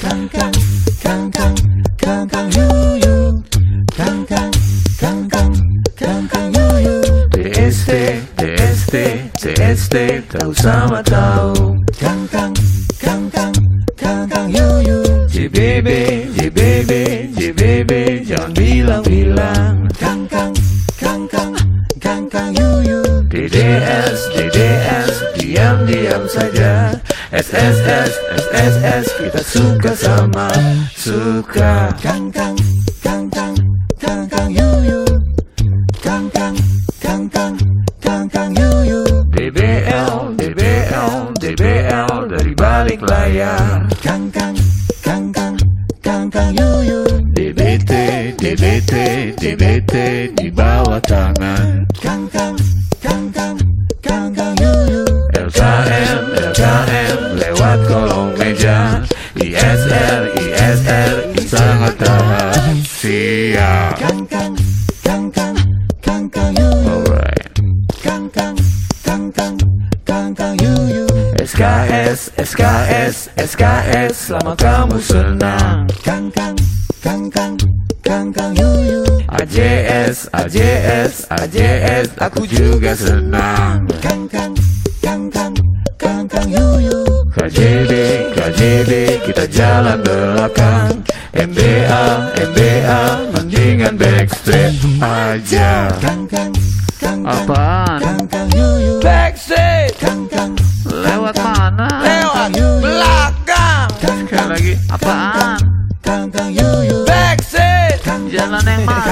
Kang Kang Kang Kang Kang Kang Yuyu Kang Kang Kang Kang Kang Kang Yuyu TST, TST, TST, tahu sama tahu. Kang Kang Kang Kang Kang Kang Yuyu JBB, JBB, JBB, jangan bilang-bilang. Kang Kang Kang Kang Kang Kang Yuyu DDS, DDS, diam-diam saja. SSS, SSS, kita suka sama suka. Kang Kang Kang Kang Kang Kang Yuyu Kang Kang Kang Kang Kang Kang Yuyu DBL, DBL, DBL dari balik layar. Kang Kang Kang Kang Kang Kang Yuyu DBT, DBT, DBT di bawah tangan. Kang Kang Kang Kang Kang Kang Yuyu LKM, LKM lewat kolong meja. ISR, ISR sangat rahasia. Kang Kang Kang Kang Kang Kang Alright. Kang Kang Kang Kang Kang Kang Yuyu SKS, SKS, SKS, selama kamu senang. Kang Kang Kang Kang Kang Kang Yuyu AJS, AJS, AJS, aku juga senang. Kang Kang belakang yuyu KJD, KJD kita jalan belakang MBA, MBA, mendingan backstreet aja kang, kang, kang, Apaan? Kang, kang, yuyu. Backstreet kang, kang, Lewat mana? Lewat belakang kang, lagi, apaan? Kang, kang, yuyu. Backstreet Jalan yang mana?